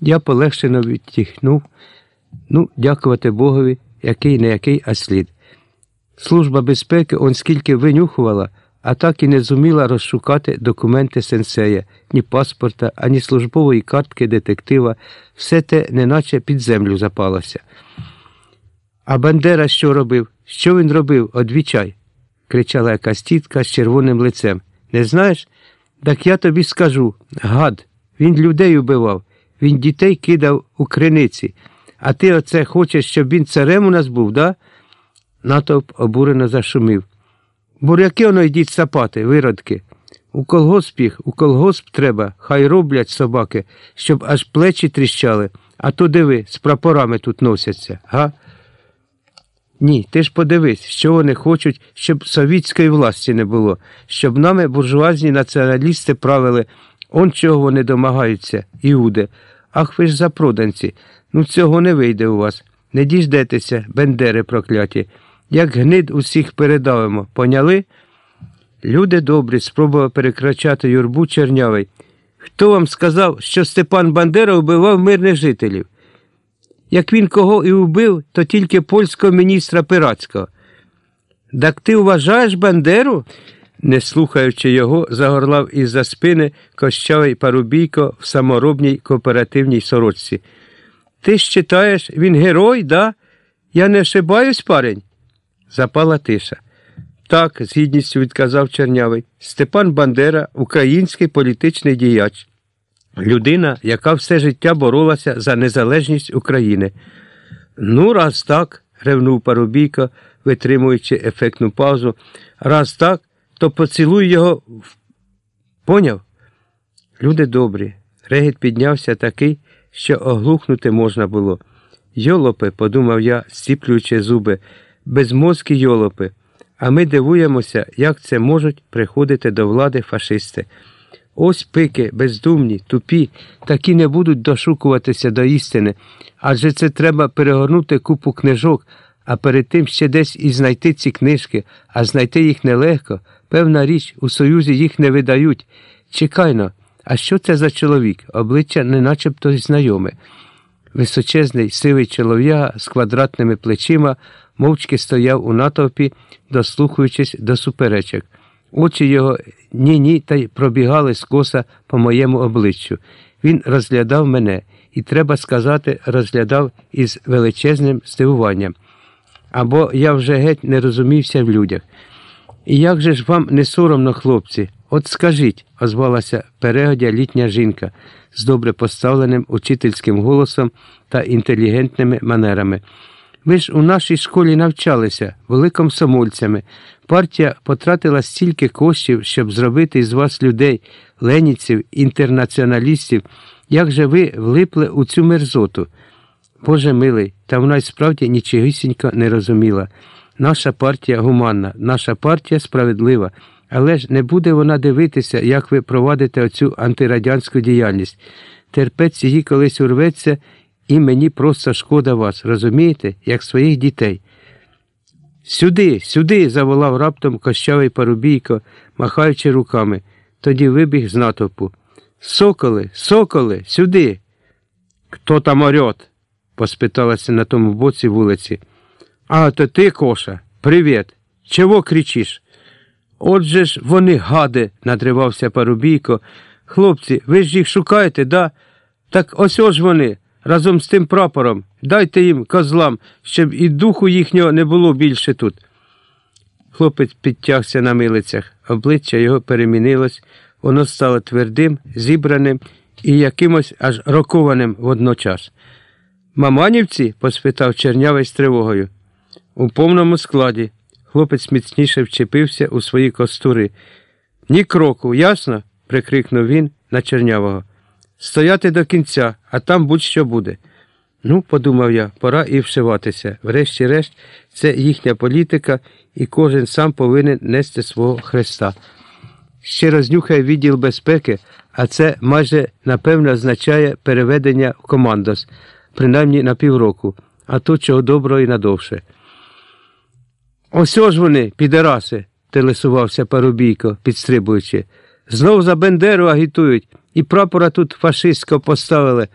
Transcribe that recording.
Я полегшено відтіхнув. Ну, дякувати Богові, який не який, а слід. Служба безпеки он скільки винюхувала, а так і не зуміла розшукати документи сенсея, ні паспорта, ані службової картки детектива, все те неначе під землю запалося. А Бандера що робив? Що він робив? Одвічай. кричала якась тітка з червоним лицем. Не знаєш? Так я тобі скажу. Гад, він людей убивав, він дітей кидав у криниці. А ти оце хочеш, щоб він царем у нас був, да? Натовп обурено зашумів. Буряки воно йдіть сапати, виродки. У колгосп їх, у колгосп треба, хай роблять собаки, щоб аж плечі тріщали, а то диви, з прапорами тут носяться, га? Ні, ти ж подивись, що вони хочуть, щоб совітської власті не було, щоб нами буржуазні націоналісти правили, он чого вони домагаються, Іуде. Ах ви ж запроданці. Ну цього не вийде у вас. Не діждетеся, бендери прокляті. Як гнид усіх передавимо, поняли? Люди добрі, спробував перекрачати юрбу чернявий. Хто вам сказав, що Степан Бандера вбивав мирних жителів? Як він кого і вбив, то тільки польського міністра Пиратського. Так ти вважаєш Бандеру? Не слухаючи його, загорлав із-за спини кощавий парубійко в саморобній кооперативній сорочці. Ти ж читаєш, він герой, да? Я не ошибаюсь, парень? Запала тиша. Так, з гідністю відказав Чернявий. Степан Бандера, український політичний діяч, людина, яка все життя боролася за незалежність України. Ну, раз так, ревнув Парубійко, витримуючи ефектну паузу, раз так, то поцілуй його. Поняв? Люди добрі. Регіт піднявся такий, що оглухнути можна було. Йолопи, подумав я, стіплюючи зуби, безмозкі йолопи. А ми дивуємося, як це можуть приходити до влади фашисти. Ось пики, бездумні, тупі, такі не будуть дошукуватися до істини, адже це треба перегорнути купу книжок, а перед тим ще десь і знайти ці книжки, а знайти їх нелегко. Певна річ, у Союзі їх не видають. Чекайно, а що це за чоловік? Обличчя не начебто знайоме. Височезний сивий чолов'яга з квадратними плечима мовчки стояв у натовпі, дослухаючись до суперечок. Очі його ні-ні та й пробігали скоса по моєму обличчю. Він розглядав мене і, треба сказати, розглядав із величезним здивуванням. Або я вже геть не розумівся в людях. І як же ж вам не соромно, хлопці? От скажіть, озвалася перегодя літня жінка з добре поставленим учительським голосом та інтелігентними манерами. Ви ж у нашій школі навчалися, були комсомольцями. Партія потратила стільки коштів, щоб зробити із вас людей, леніців, інтернаціоналістів. Як же ви влипли у цю мерзоту? Боже милий, та вона й справді нічогісінько не розуміла. Наша партія гуманна, наша партія справедлива, але ж не буде вона дивитися, як ви провадите оцю антирадянську діяльність. Терпець її колись урветься, і мені просто шкода вас, розумієте, як своїх дітей. Сюди, сюди. заволав раптом кощавий парубійко, махаючи руками. Тоді вибіг з натовпу. Соколи, соколи, сюди. Хто там орет? Поспиталася на тому боці вулиці. А, то ти, Коша, привіт. Чого кричиш? Отже ж вони гади, надривався Парубійко. Хлопці, ви ж їх шукаєте, да? Так ось ось вони, разом з тим прапором. Дайте їм козлам, щоб і духу їхнього не було більше тут. Хлопець підтягся на милицях, обличчя його перемінилось, воно стало твердим, зібраним і якимось аж рокованим водночас. Маманівці? поспитав чернявий з тривогою. У повному складі. Хлопець міцніше вчепився у свої костури. Ні кроку, ясно? прикрикнув він на чернявого. Стояти до кінця, а там будь-що буде. Ну, подумав я, пора і вшиватися. Врешті-решт, це їхня політика, і кожен сам повинен нести свого хреста. Ще рознюхає відділ безпеки, а це майже напевно означає переведення в командос, принаймні на півроку, а то чого доброго і надовше. Осьо ж вони, підераси, телесувався Парубійко, підстрибуючи. Знов за Бендеру агітують, і прапора тут фашистського поставили.